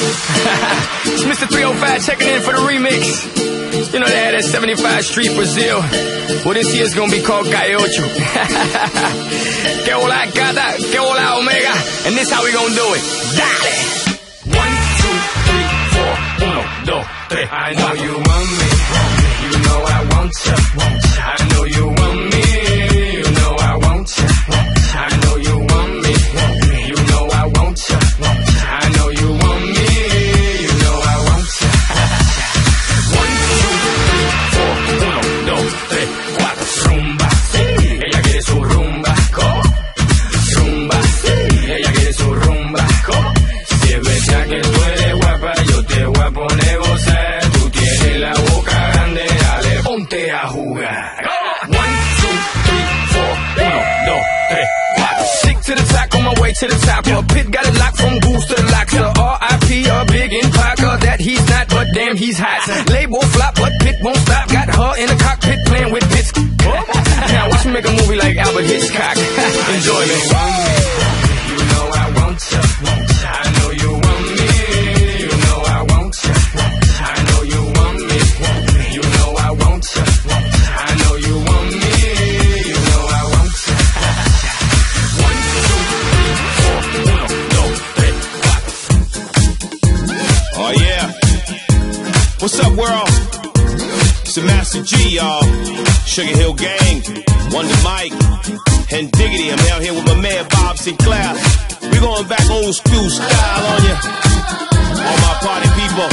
it's Mr. 305 checking in for the remix. You know they had that 75 Street Brazil. Well, this year's gonna be called Calle Ocho. que hola gata, que hola omega. And this how we gonna do it. Dale! One, two, three, four. Uno, dos, tres. I know you want me. You know I want you. I know you want ponte a jugar. One, two, three, four. Uno, dos, tres, to the top, on my way to the top. A pit got it locked from goose to the locker. R.I.P. a big in Parker. That he's not, but damn, he's hot. Label flop, but Pit won't stop. Got her in the cockpit playing with bits. now watch me make a movie like Albert Hitchcock. Enjoy me. What's up, world? It's the Master G, y'all. Sugar Hill Gang, Wonder Mike, and Diggity. I'm out here with my man Bob Sinclair. We're going back old school style on you. All my party people,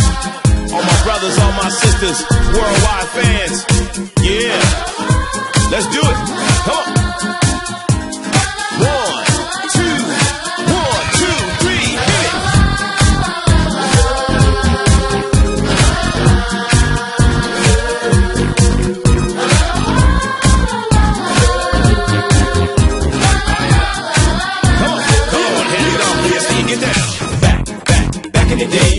all my brothers, all my sisters, worldwide fans. Yeah. Let's do it. Come on.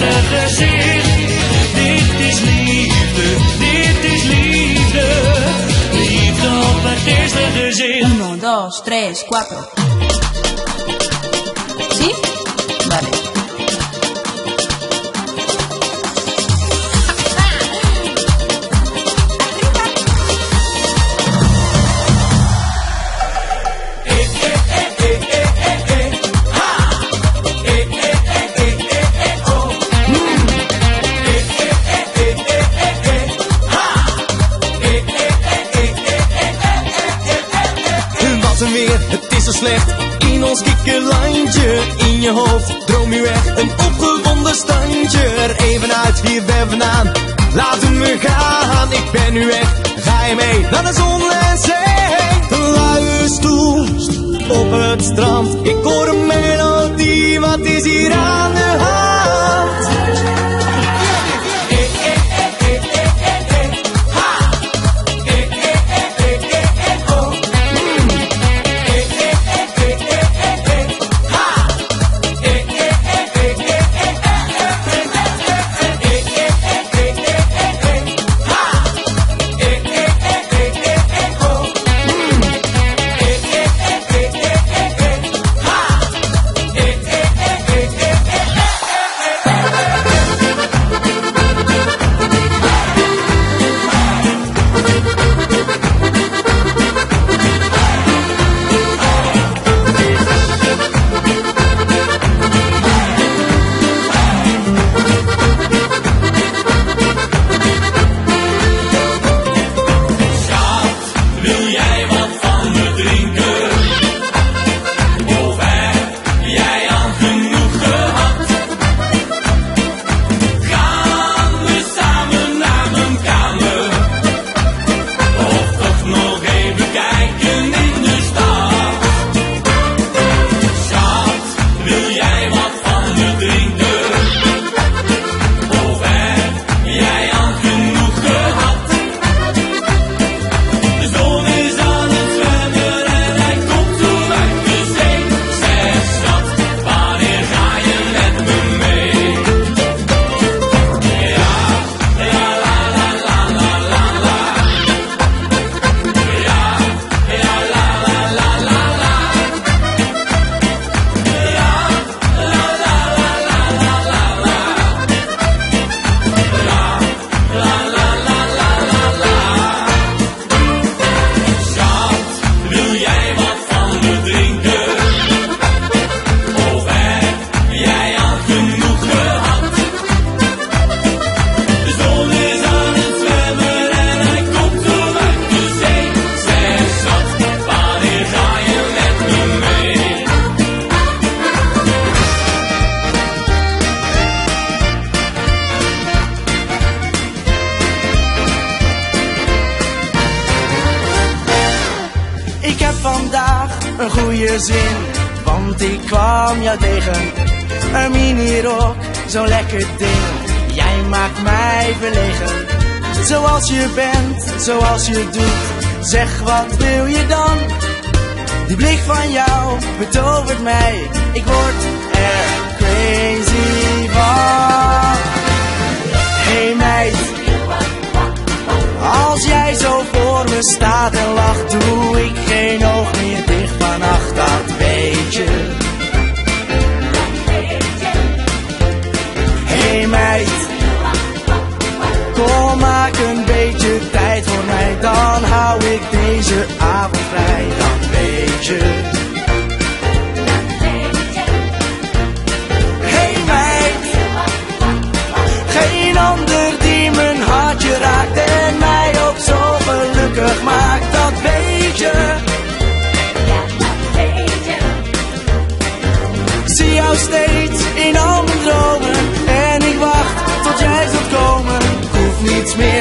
Eerste gezicht. Dit is liefde, dit is liefde, liefde op het eerste gezicht. Uno, dos, tres, cuatro. ¿Sí? gaan, ik ben nu echt. Ga je mee naar de zon en zee? Luister op het strand, ik hoor een melodie, wat is hier aan de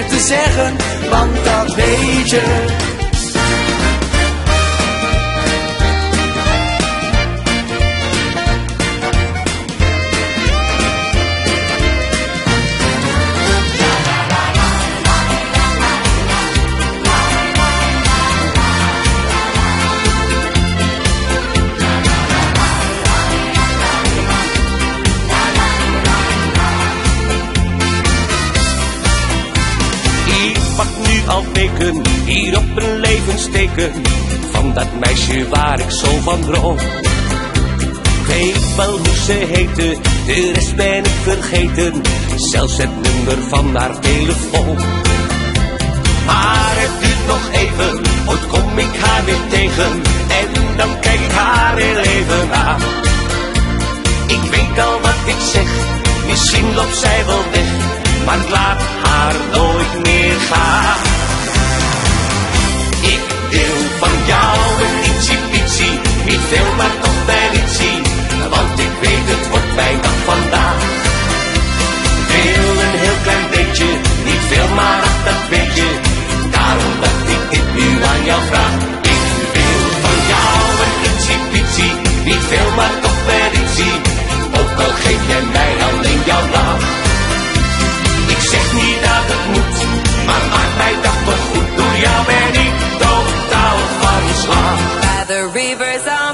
te zeggen, want dat weet je. van dat meisje waar ik zo van droom. Ik weet wel hoe ze heette, de rest ben ik vergeten, zelfs het nummer van haar telefoon. Maar het duurt nog even, ooit kom ik haar weer tegen en dan kijk ik haar heel even aan. Ik weet al wat ik zeg, misschien loopt zij wel weg, maar ik laat haar nooit meer gaan deel van jou. Een ietsie niet veel maar toch wel ietsie. Want ik weet het wordt mijn dag vandaag. Veel een heel klein beetje, niet veel maar ach, dat beetje. Daarom dat ik dit nu aan jou vraag. Ik wil van jou een ietsie niet veel maar toch wel ietsie. Ook al geef jij mij alleen jouw naam. Ik zeg niet dat het moet, maar maak mijn dag toch goed door jou ben ik. by the rivers of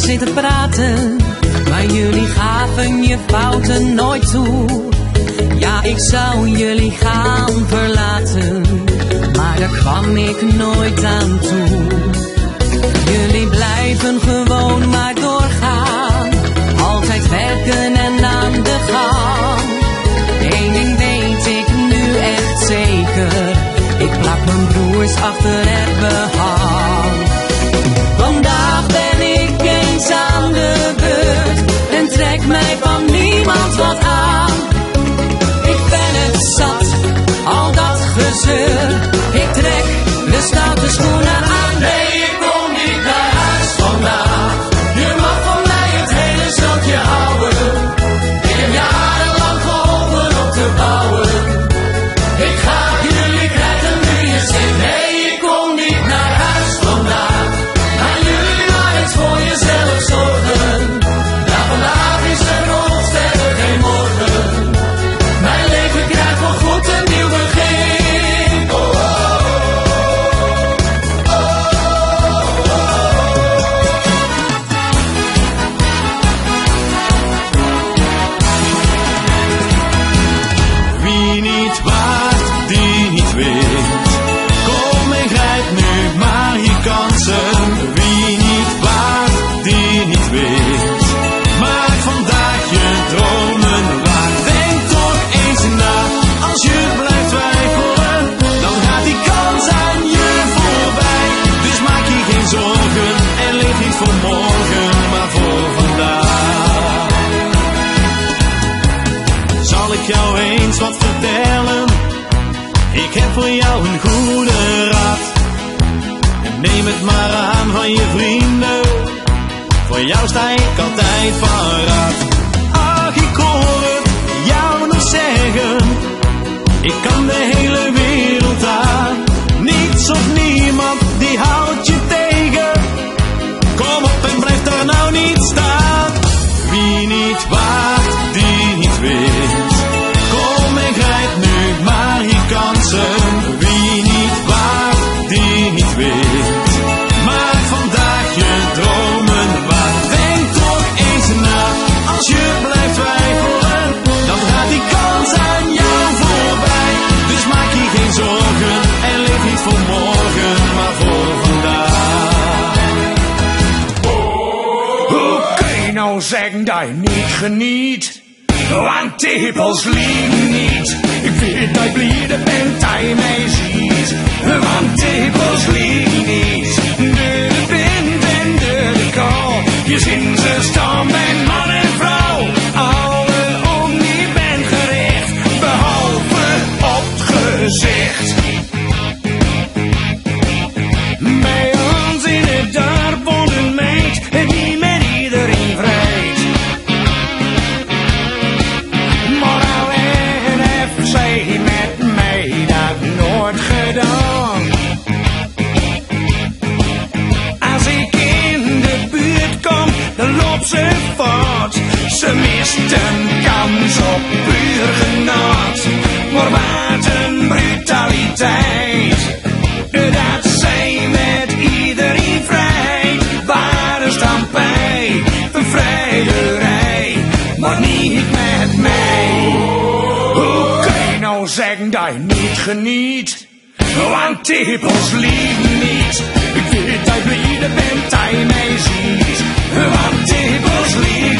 zitten praten, maar jullie gaven je fouten nooit toe. Ja, ik zou jullie gaan verlaten, maar daar kwam ik nooit aan toe. Jullie blijven gewoon maar doorgaan, altijd werken en aan de gang. Eén ding weet ik nu echt zeker, ik plak mijn broers achter het behang. Niemand wat aan. Een goede raad. Neem het maar aan van je vrienden. Voor jou sta ik altijd paraat. Ach, ik hoor het jou nog zeggen. Ik kan de hele je niet geniet? Want tepels liegen niet. Ik weet dat blij bent dat mij ziet. Want tepels liegen niet. De wind en de, de kou. Je zin ze staan bij man en vrouw. Alle om die ben gericht. Behalve op het gezicht. Op puur genot. Maar wat een brutaliteit. Dat zij met iedereen vrijt. Waar is dan bij bevrijderij? Maar niet met mij. Hoe kun je nou zeggen dat je niet geniet? Want tepels liegen niet. Ik weet dat je blij bent mij ziet. Want tepels liegen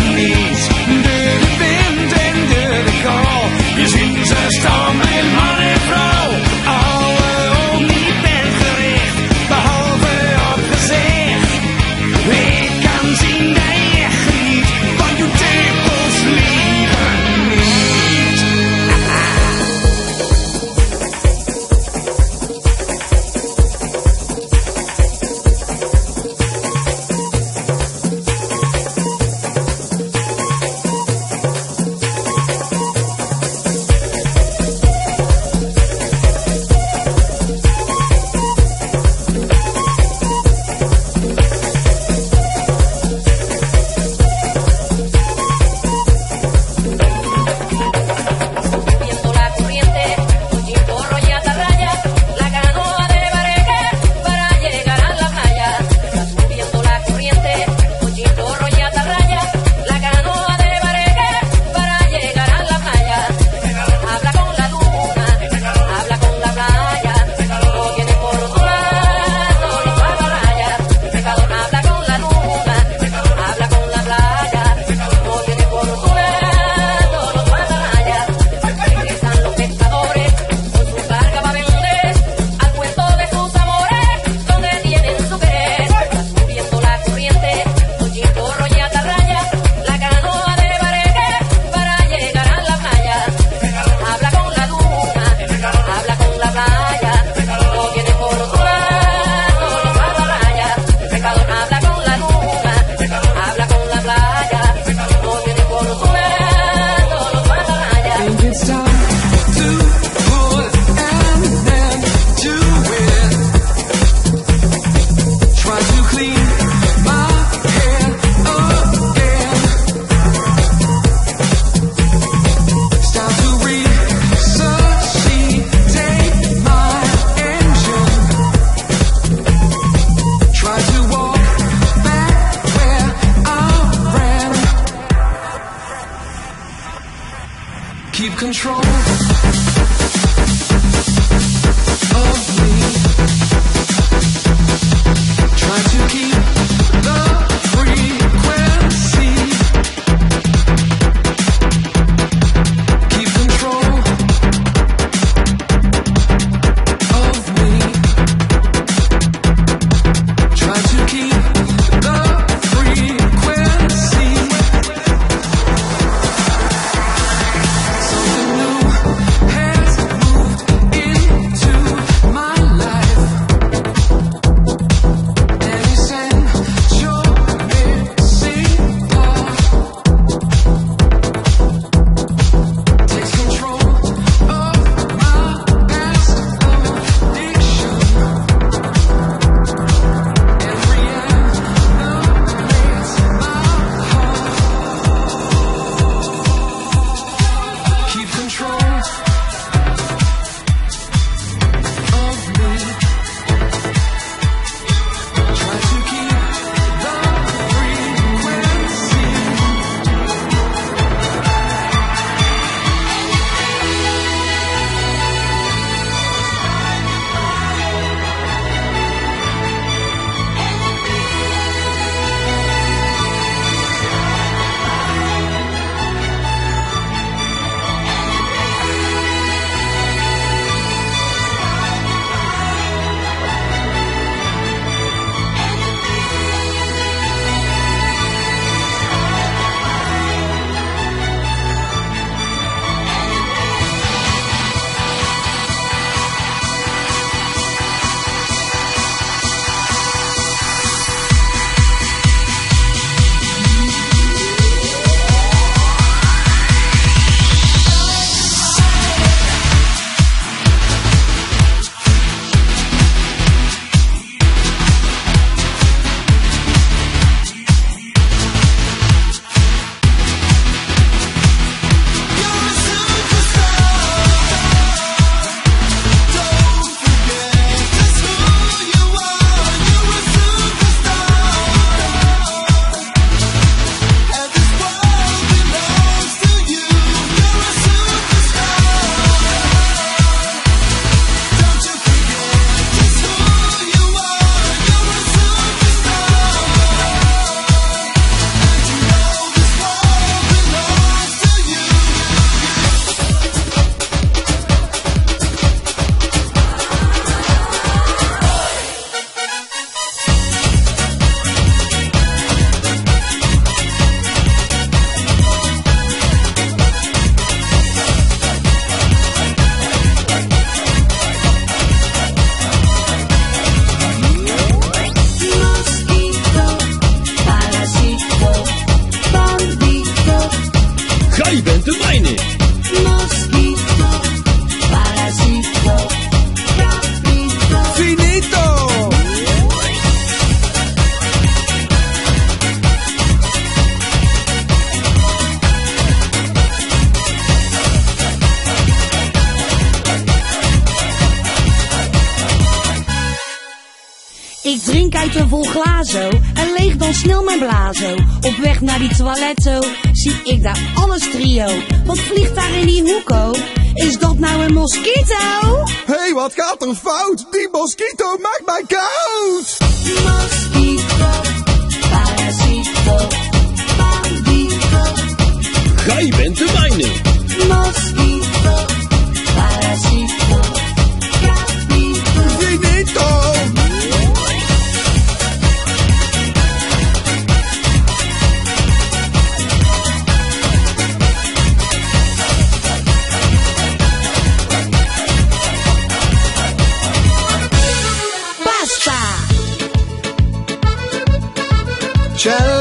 keep control of me. Try to keep.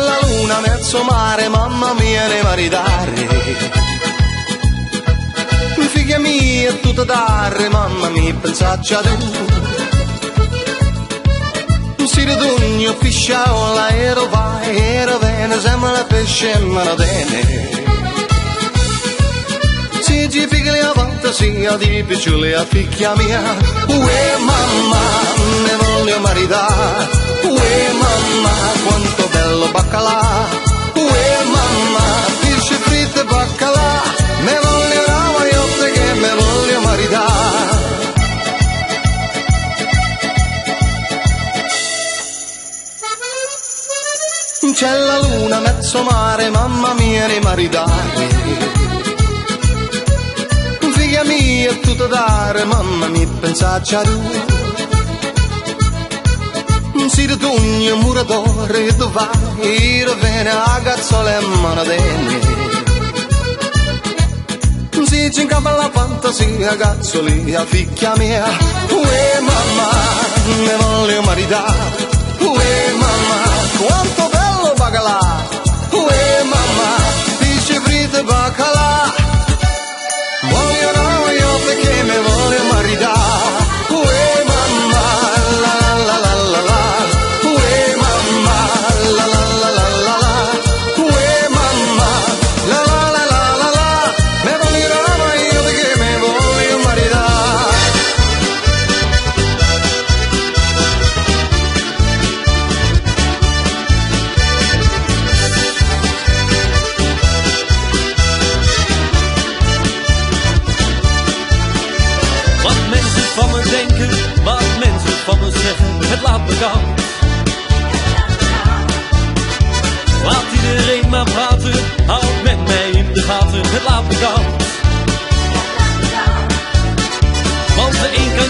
la luna, mezzo mare, mamma mia, ne maritare. Figlia mia, tutta dare, mamma mia, pensaccia tu. te. Si ridugno, pisciola, ero vai, ero vene, sembra la pesce, ma la bene. Gigi figli a fantasia di picciule a figlia mia, uè mamma, ne voglio maritare. Uè mamma, quanto bello baccalà. Uè mamma, pesce fritto e baccalà. Me voglio una maiotta che me voglio maritare. C'è la luna, mezzo mare, mamma mia, rimaritare figlia mia, tutto dare, mamma mia, pensa a tu pensieri d'un muratore tu il vene a gazzole e cazzole manadene si ci incapa la fantasia cazzolia ficchia mia. Uè mamma ne voglio maritare uè mamma quanto bello bagalà.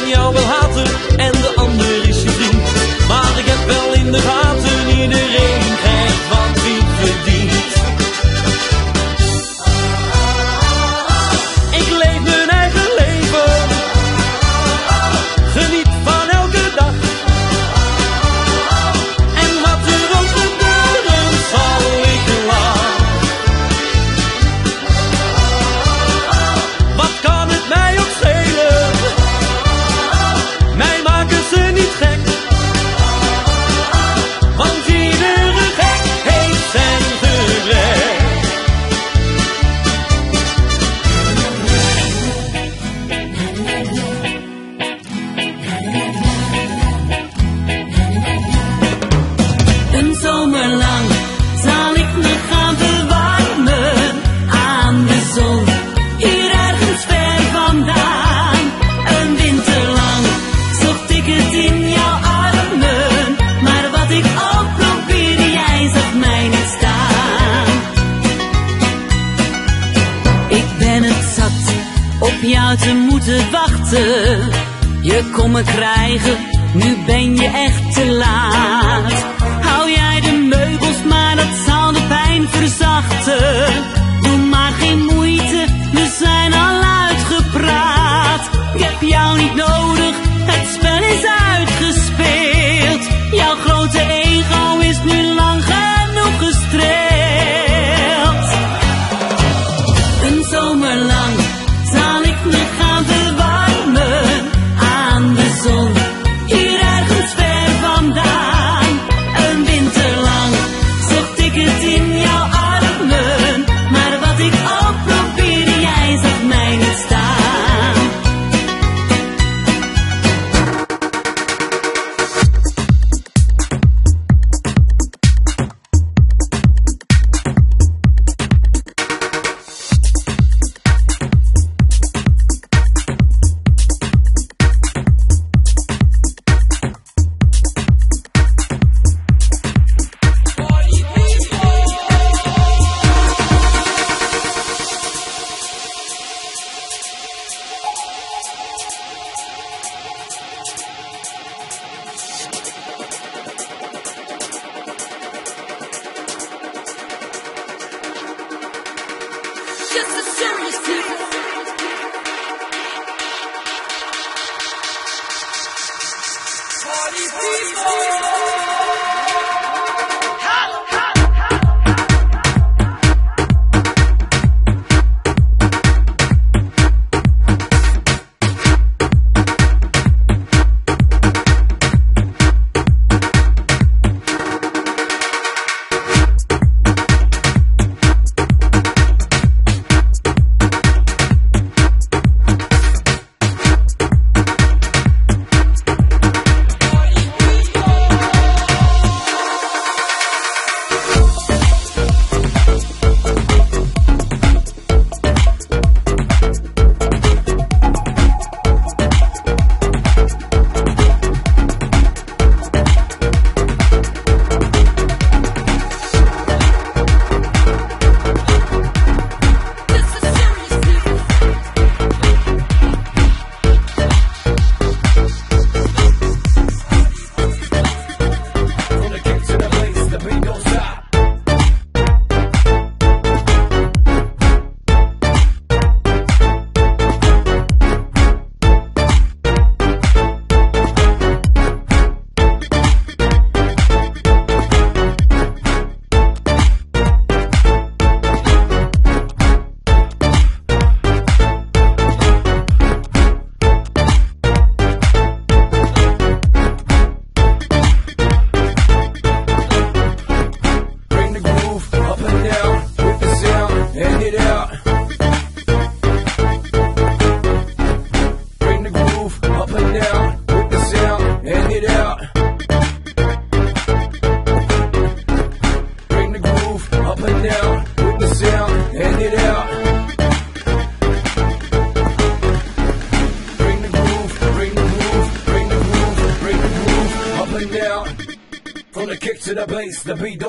jou wil haten. We don't.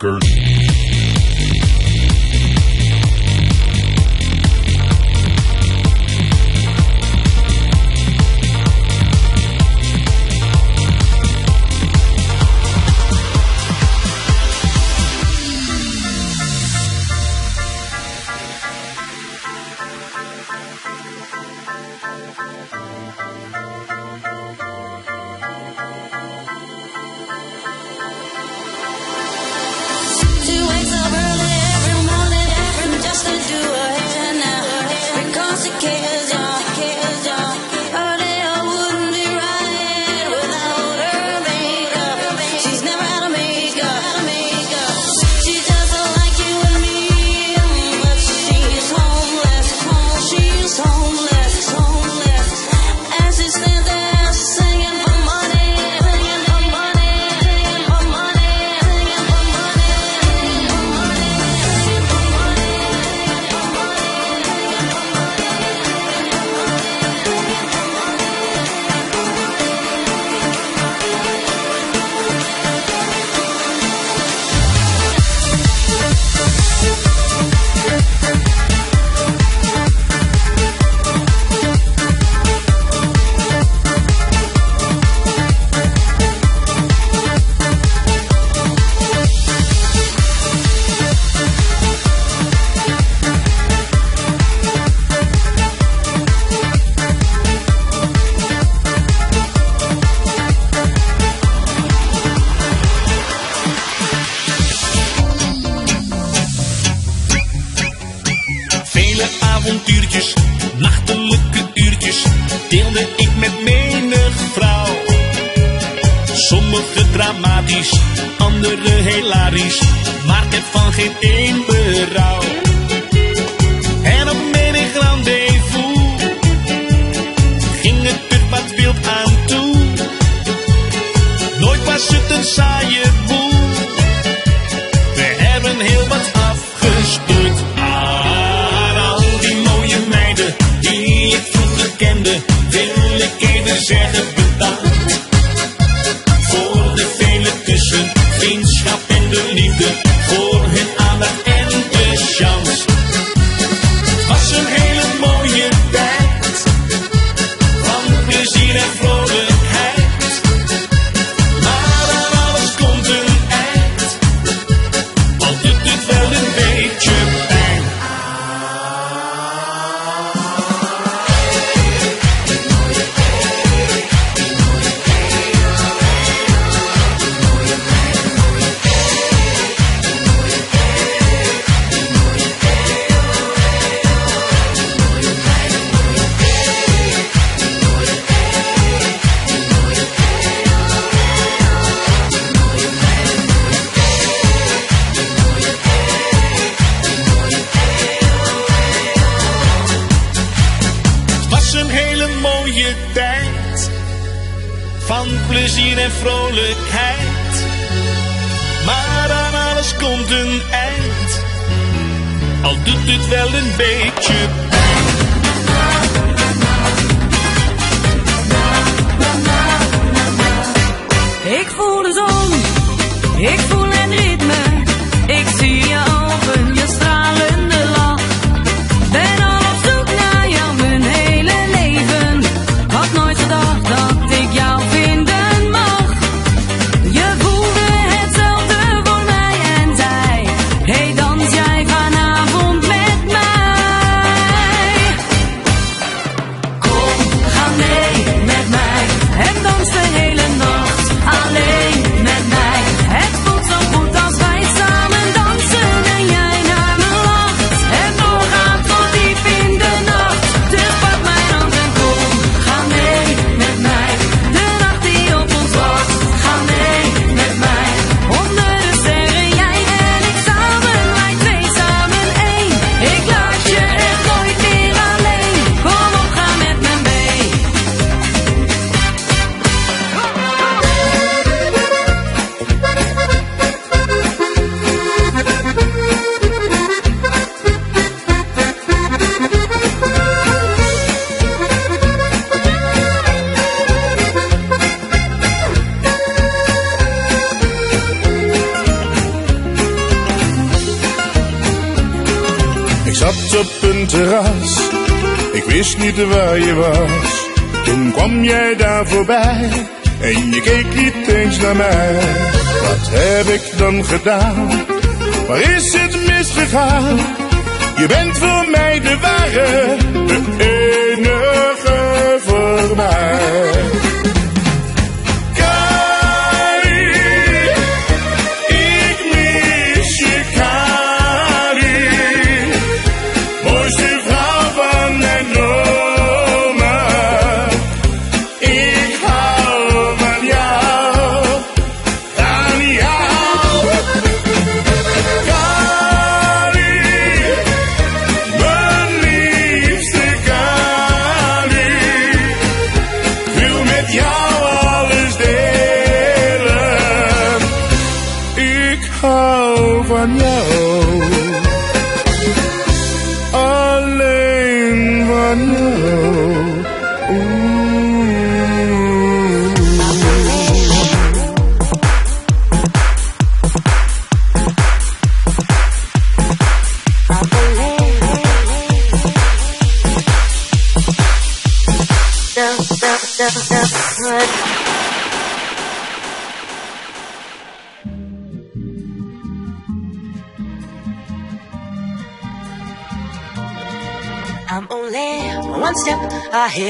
Fuckers. Je bent voor mij de ware, de enige voor mij.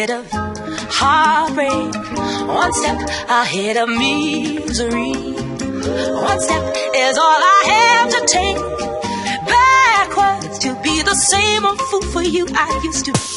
ahead of heartbreak, one step ahead of misery. One step is all I have to take. Backwards to be the same old fool for you I used to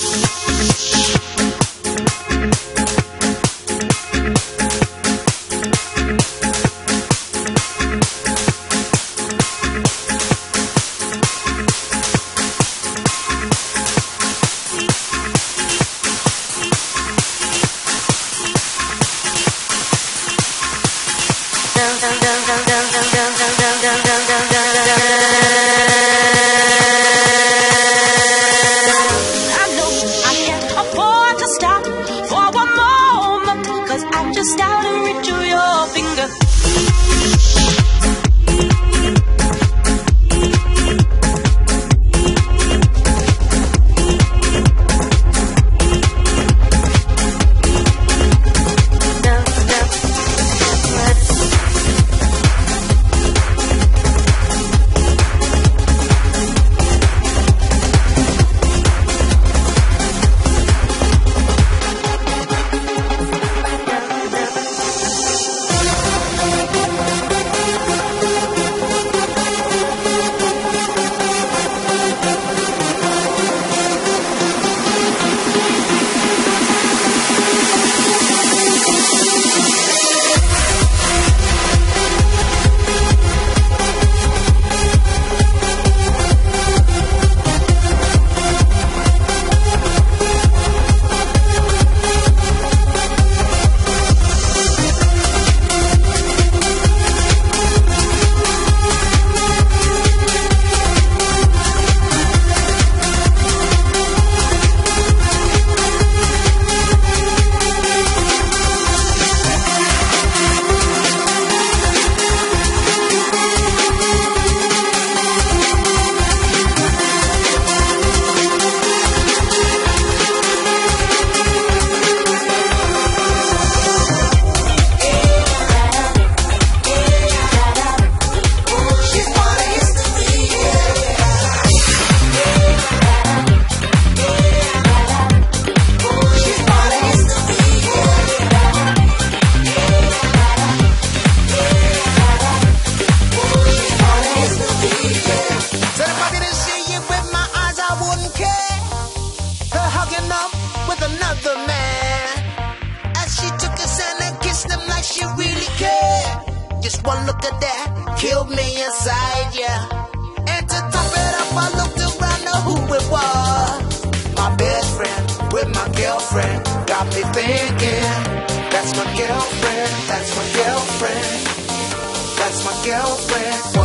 girlfriend.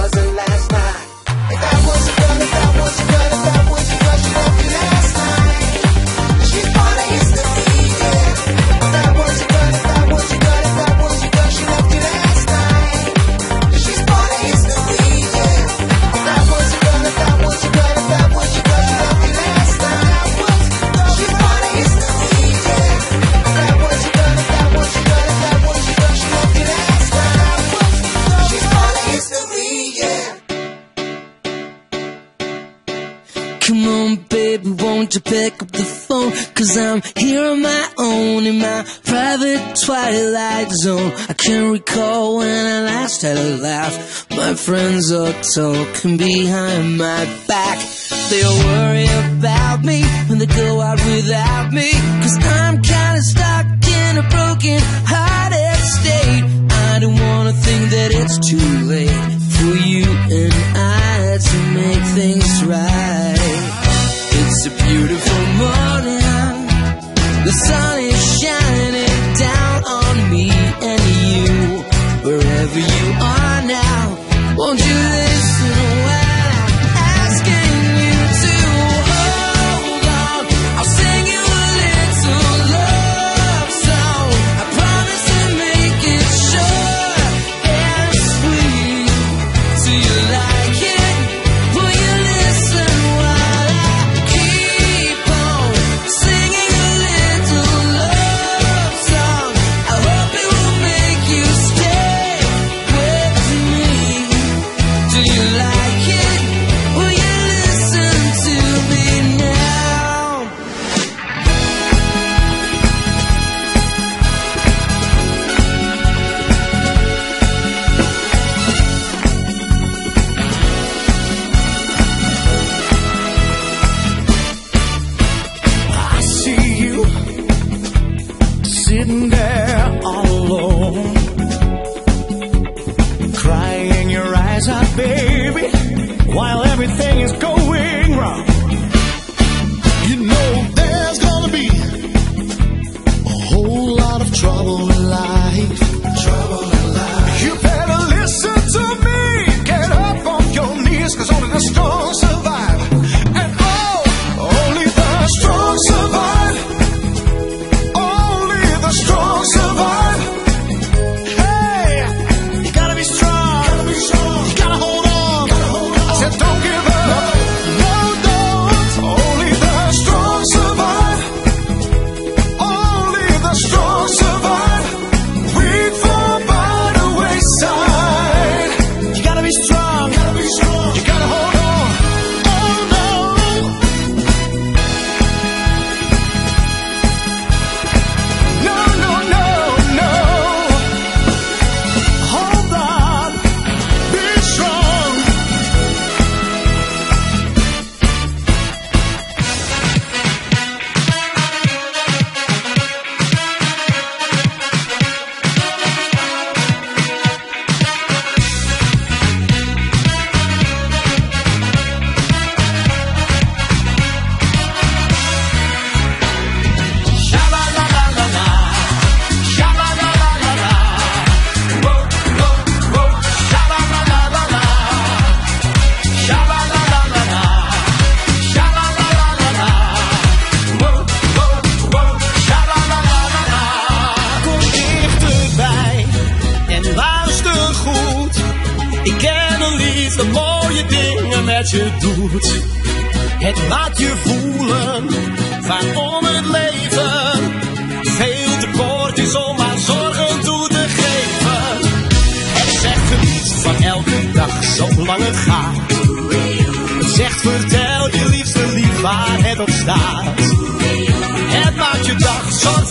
zone. I can't recall when I last had a laugh. My friends are talking behind my back. They'll worry about me when they go out without me. Cause I'm kinda stuck in a broken hearted state. I don't wanna think that it's too late for you and I to make things right. It's a beautiful morning. The sun wherever you are now. Won't you?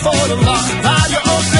afford a lot. Buy your own.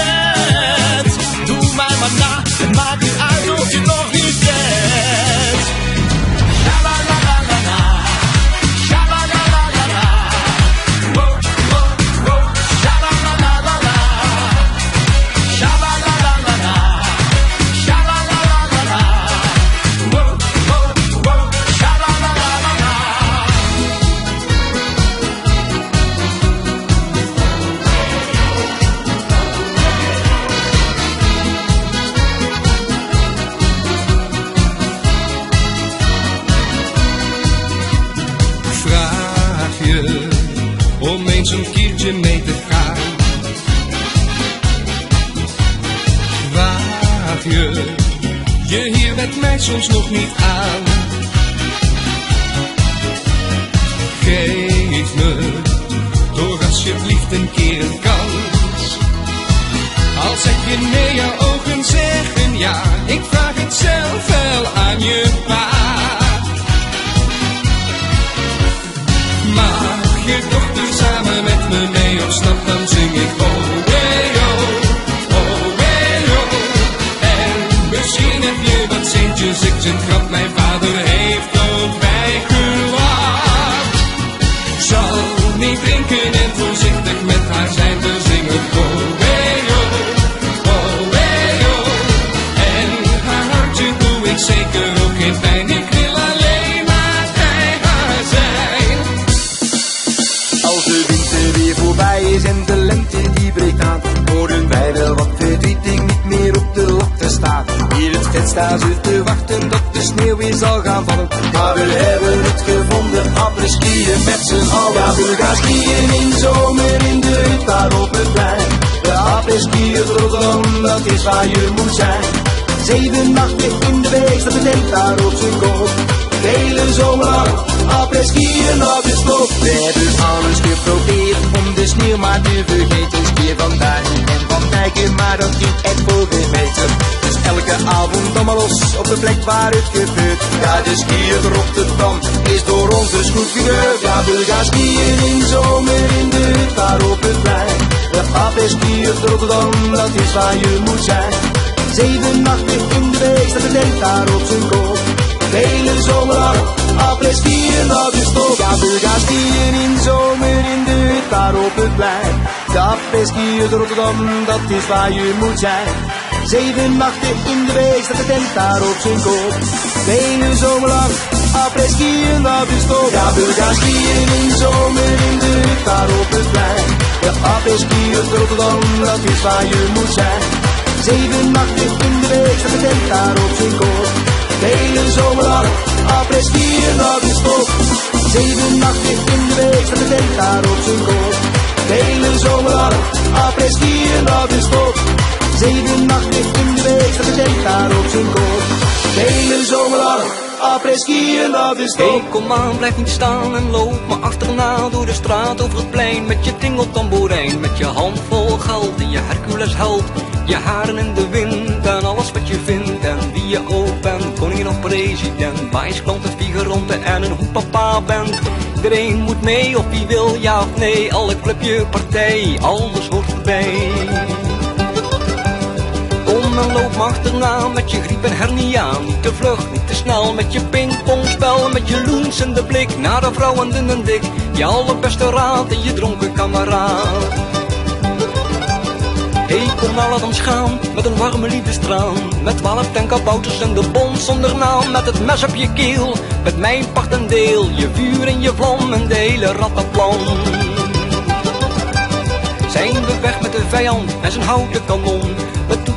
soms nog niet aan. Geef me toch alsjeblieft een keer een kans. Als ik je nee, jouw ogen zeggen ja. Ik vraag het zelf wel aan je pa. Mag je dochter samen met me mee of stap dan ik grap, mijn staan ze te wachten dat de sneeuw weer zal gaan vallen. Maar we hebben het gevonden, après skiën met z'n allen. We gaan skiën in zomer in de hut daar op het plein. De après skiën Rotterdam, dat is waar je moet zijn. Zeven nachten in de week de tent daar op zijn kop. Hele zomer lang, skiën op de stop. We hebben alles geprobeerd om de sneeuw maar te vergeten. Skiën van Duin en van Dijken, maar dat ging echt voor maar los op de plek waar het gebeurt. Ja, de skiën Rotterdam is door ons dus goed gekeurd. Ja, we gaan in zomer in de hut daar op het plein. De après skiën Rotterdam, dat is waar je moet zijn. Zeven nachten in de week staat de tent daar op zijn kop. Hele zomer lang, après skiën dat is top. Ja, we gaan in zomer in de hut daar op het plein. De après skiën Rotterdam, dat is waar je moet zijn. Zeven nachten in de week staat de tent daar op zijn kop. De hele zomer lang, après skiën dat is top. Ja, we gaan skiën in zomer in de hut daar op het plein. De après skiën Rotterdam, dat is waar je moet zijn. Zeven nachten in de week staat de tent daar op zijn kop. De hele zomer lang, après skiën dat is top. Zeven nachten in de week staat de tent daar op zijn kop. De hele zomer lang, après skiën dat is top. Zeven nachten in de week tent daar op zijn kop. De hele zomer lang, après skiën dat is top. Hey, kom aan, blijf niet staan en loop me achterna door de straat over het plein met je tingeltamboerijn, met je hand vol geld en je Hercules held. Je haren in de wind en alles wat je vindt en wie je ook bent, koningin of president, wijsklanten, figuranten en een hoe papa bent. Iedereen moet mee of wie wil ja of nee, alle clubje, partij, alles hoort erbij. Loop me achterna met je griep en hernia. Niet te vlug, niet te snel met je pingpongspel. Met je loensende blik naar de vrouwen dun en dik. Je allerbeste raad en je dronken kameraad. Hey, kom nou laat ons met een warme liefdestraan. Met twaalf tenkabouters en de bond zonder naam. Met het mes op je keel, met mijn part en deel. Je vuur en je vlam en de hele rattenplan. Zijn we weg met de vijand en zijn houten kanon.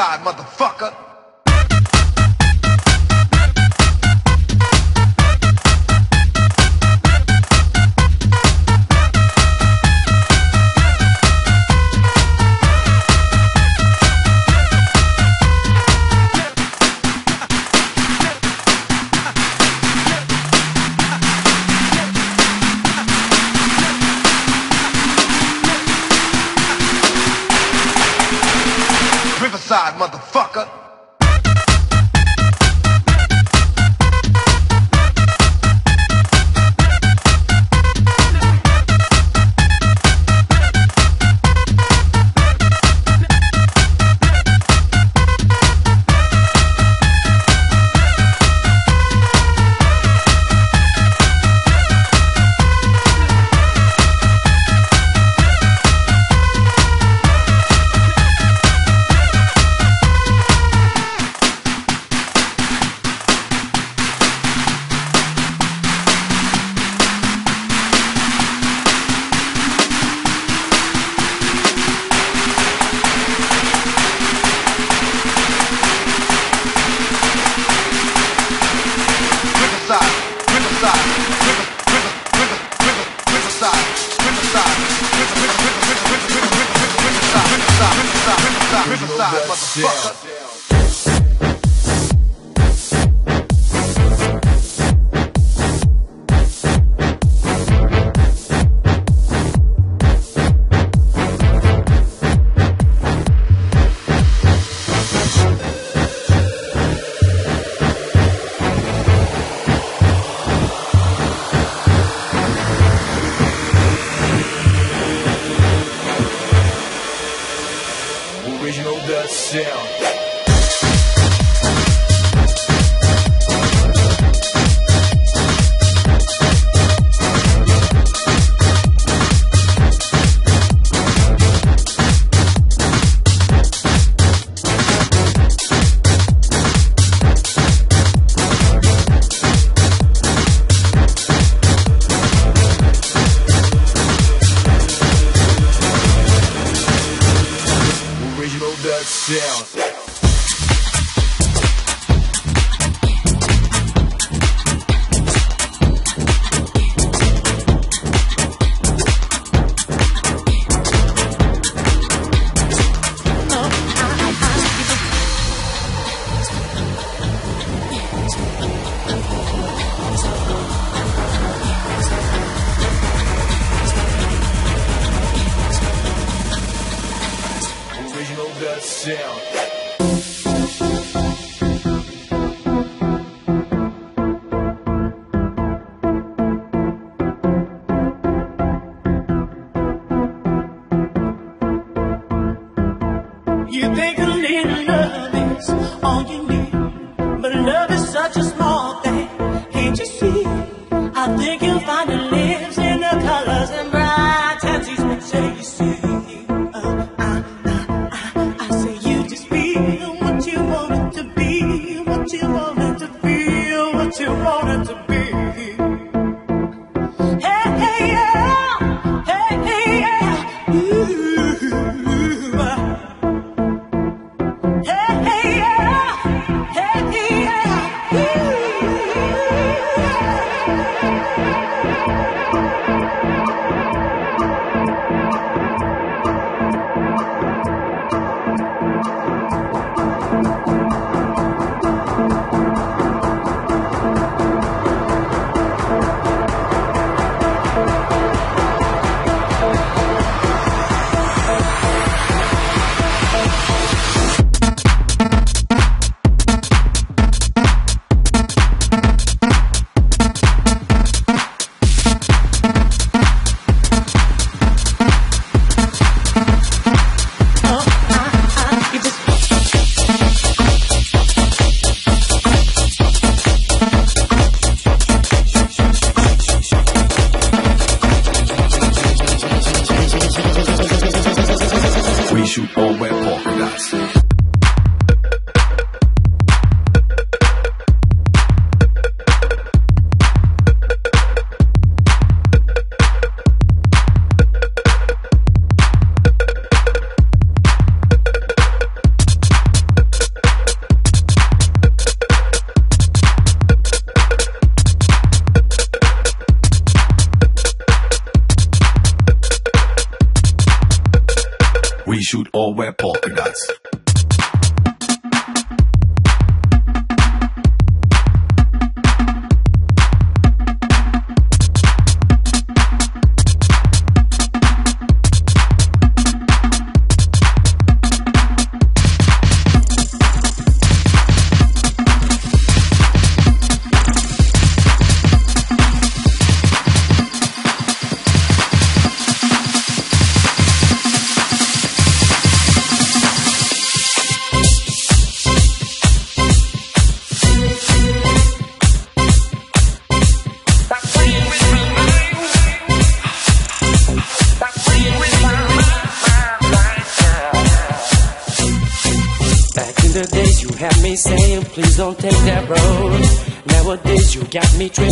side, motherfucker. We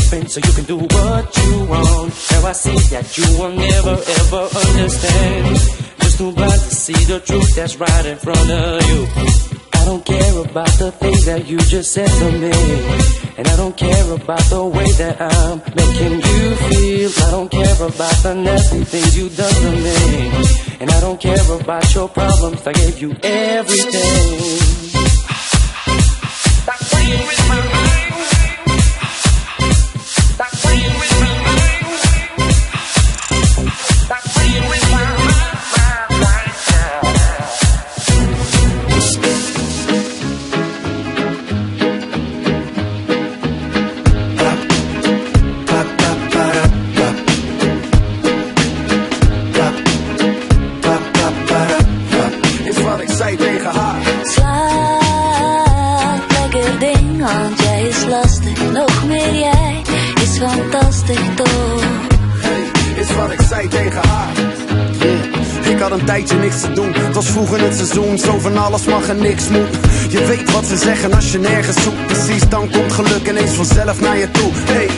so you can do what you want. Now I see that you will never ever understand. Just too blind to see the truth that's right in front of you. I don't care about the things that you just said to me. And I don't care about the way that I'm making you feel. I don't care about the nasty things you done to me. And I don't care about your problems. I gave you everything. Tijdje niks te doen. Het was vroeg in het seizoen, zo van alles mag en niks moet. Je weet wat ze zeggen als je nergens zoekt. Precies, dan komt geluk ineens vanzelf naar je toe. Hey,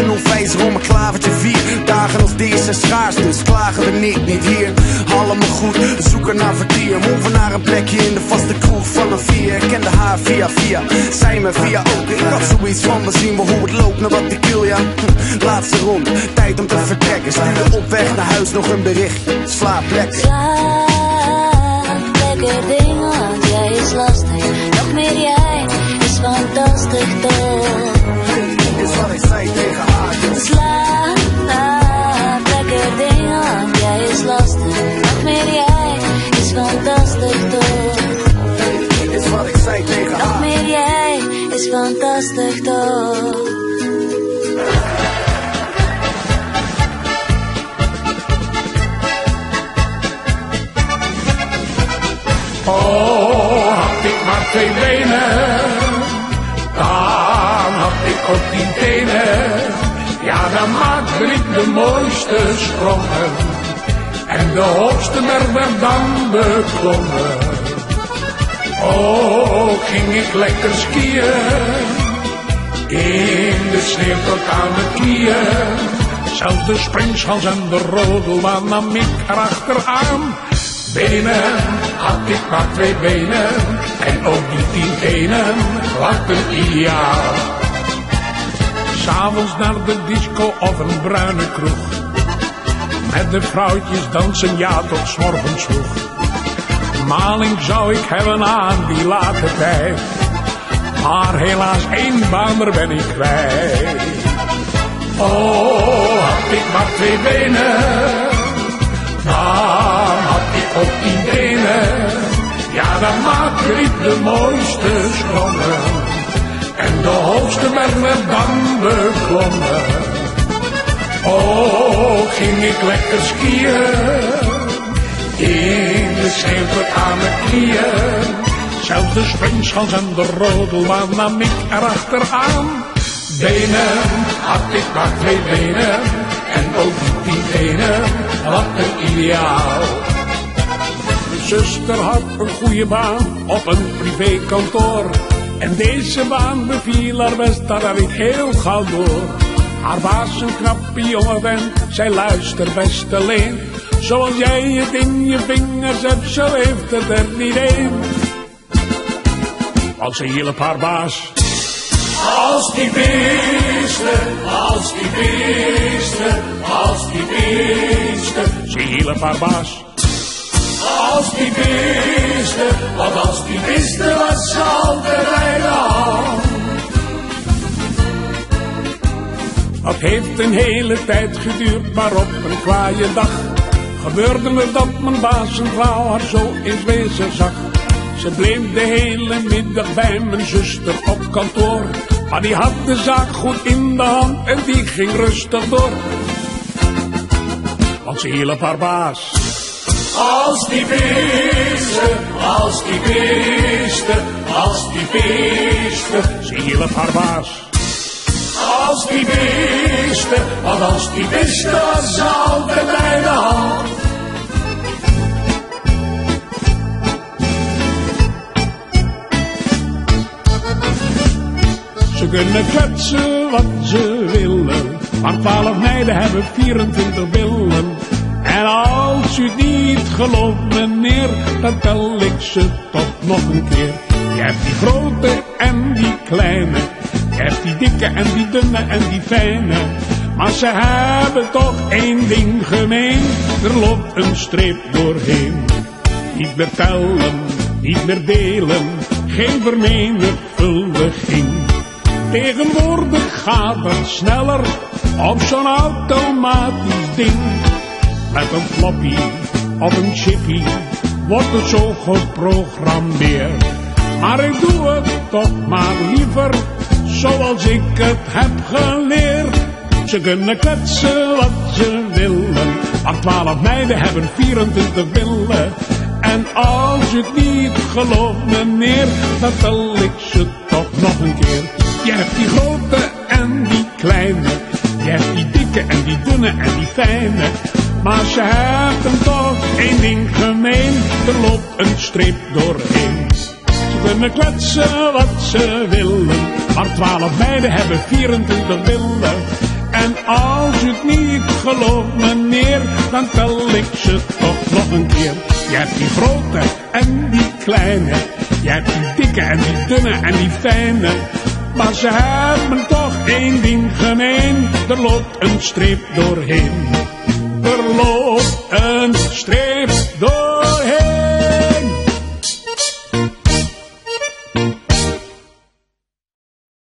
een onwijs rom, een klavertje vier. Dagen als deze zijn schaars, dus klagen we niet, niet hier. Allemaal goed, zoeken naar vertier. Move naar een plekje in de vaste kroeg van een vier. Ik kende haar via via, zij me via ook. Ik had zoiets van, we zien wel hoe het loopt, naar wat ik wil, ja. Hm, Laatste ronde, tijd om te vertrekken. Stuurde op weg naar huis nog een berichtje. Slaap lekker. Slaap, lekker is lastig. Nog meer jij is fantastisch toch? Is wat ik zei tegen haar. Slaap, lekker ding, want jij is lastig. Nog meer jij is fantastisch toch? Is wat ik zei tegen haar. Nog meer jij is fantastisch toch? Oh, twee benen, dan had ik ook tien tenen. Ja, dan maakte ik de mooiste sprongen en de hoogste berg werd dan beklommen. Oh, ging ik lekker skiën, in de sneeuw tot aan de knieën. Zelfs de springschans en de rodelbaan nam ik erachteraan. Benen had ik maar twee benen en ook die tien tenen lachten ideaal. S'avonds naar de disco of een bruine kroeg. Met de vrouwtjes dansen ja tot morgens vroeg. Maling zou ik hebben aan die late tijd. Maar helaas één baan, daar ben ik kwijt. Oh, had ik maar twee benen dan ook tien benen. Ja, dan maakte ik de mooiste sprongen. En de hoogste werd dan beklommen. Oh, ging ik lekker skiën. In de sneeuw aan mijn knieën. Zelfs de springschans en de rodelbaan nam ik erachteraan. Benen had ik maar twee benen. En ook die tenen, wat een ideaal. Zuster had een goede baan op een privékantoor. En deze baan beviel haar best, daar had ik heel gauw door. Haar baas een knappe jongen zij luistert best alleen. Zoals jij het in je vingers hebt, zo heeft het er niet één. Want ze hielp haar baas als die beesten, als die beesten, als die beesten. Ze hielp haar baas. Als die beesten, want als die beesten was ze altijd bij de hand. Heeft een hele tijd geduurd, maar op een kwaaie dag gebeurde me dat mijn baas een vrouw haar zo in wezen zag. Ze bleef de hele middag bij mijn zuster op kantoor. Maar die had de zaak goed in de hand en die ging rustig door. Want ze hielp haar baas. Als die beesten, als die beesten, als die beesten. Ze hielp haar baas. Als die beesten, want als die beesten altijd bij de hand. Ze kunnen kletsen wat ze willen, maar twaalf meiden hebben 24 billen. En als u niet gelooft, meneer, dan tel ik ze toch nog een keer. Je hebt die grote en die kleine. Je hebt die dikke en die dunne en die fijne. Maar ze hebben toch één ding gemeen. Er loopt een streep doorheen. Niet meer tellen, niet meer delen. Geen vermenigvuldiging. Tegenwoordig gaat het sneller op zo'n automatisch ding. Met een floppy of een chippy wordt het zo geprogrammeerd. Maar ik doe het toch maar liever zoals ik het heb geleerd. Ze kunnen kletsen wat ze willen, maar twaalf meiden hebben 24 billen. En als je het niet gelooft meneer, dan ik ze toch nog een keer. Je hebt die grote en die kleine, je hebt die dikke en die dunne en die fijne. Maar ze hebben toch één ding gemeen, er loopt een streep doorheen. Ze kunnen kletsen wat ze willen, maar twaalf meiden hebben 24 billen. En als je het niet gelooft meneer, dan tel ik ze toch nog een keer. Je hebt die grote en die kleine, je hebt die dikke en die dunne en die fijne. Maar ze hebben toch één ding gemeen, er loopt een streep doorheen. Er loopt een doorheen.